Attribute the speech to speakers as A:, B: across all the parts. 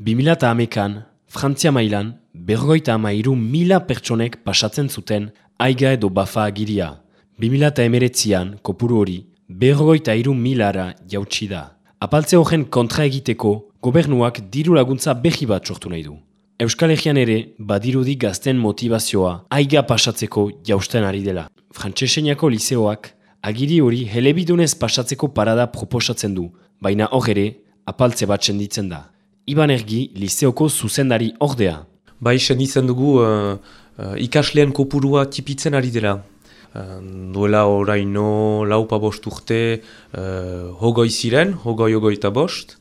A: 2008an, Frantzia mailan, berrogeita amairu mila pertsonek pasatzen zuten aiga edo bafa agiria. 2008an, kopuru hori, berrogeita iru milara jautsi da. Apaltze horren kontra egiteko, gobernuak diru laguntza behi bat sortu nahi du. Euskal Herrian ere, badirudi gazten motivazioa aiga pasatzeko jausten ari dela. Frantseseniako liseoak, agiri hori helebidunez pasatzeko parada proposatzen du, baina hor ere, apaltze bat senditzen da. Iban Ergi, liseoko zuzendari ordea.
B: Bai, senditzen dugu uh, uh, ikaslean kopurua tipitzen ari dela. Uh, duela oraino laupa bost urte uh, hogoi ziren, hogoi hogoi eta bost,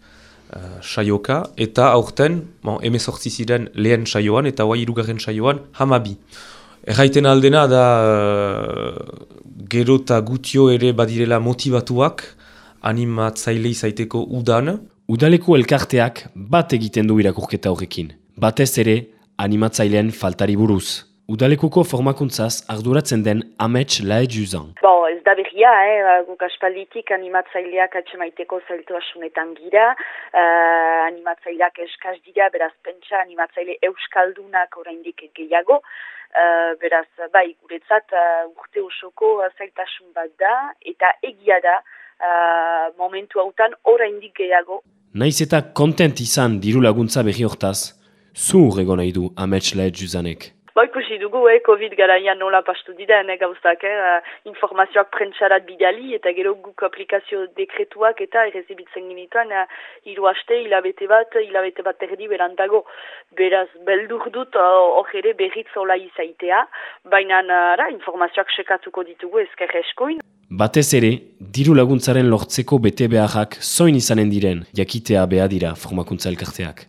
B: uh, saioka, eta aurten, bon, emezortzi ziren lehen saioan eta hoa irugarren saioan hamabi. Erraiten aldena da uh, gero eta gutio ere badirela motivatuak animatzaile izaiteko udan,
A: Udaleku elkarteak bat egiten du irakurketa horrekin. Batez ere, animatzailean faltari buruz. Udalekuko formakuntzaz arduratzen den amets lae juzan.
C: Bon, ez da berria, eh? guk aspalditik animatzaileak atxemaiteko zeltu asunetan gira. Uh, animatzaileak eskaz dira, beraz pentsa animatzaile euskaldunak oraindik gehiago. Uh, beraz, bai, guretzat uh, urte osoko uh, zailtasun bat da, eta egia da, uh, momentu hautan oraindik gehiago
A: Naiz eta kontent izan diru laguntza behi hortaz, zu urrego nahi du amets lehet juzanek.
C: Ba ikusi dugu, eh, COVID garaian nola pastu dira, eh, gauzak, eh, informazioak prentsarat bidali, eta gero guk aplikazio dekretuak eta errezibitzen ginituan, eh, hiru haste, hilabete bat, hilabete bat erdi berantago. Beraz, beldur dut, hor ere berriz hola izaitea, baina ara, informazioak sekatuko ditugu ezker eskoin.
A: Batez ere, diru laguntzaren lortzeko bete beharrak zoin izanen diren, jakitea beha dira formakuntza elkarteak.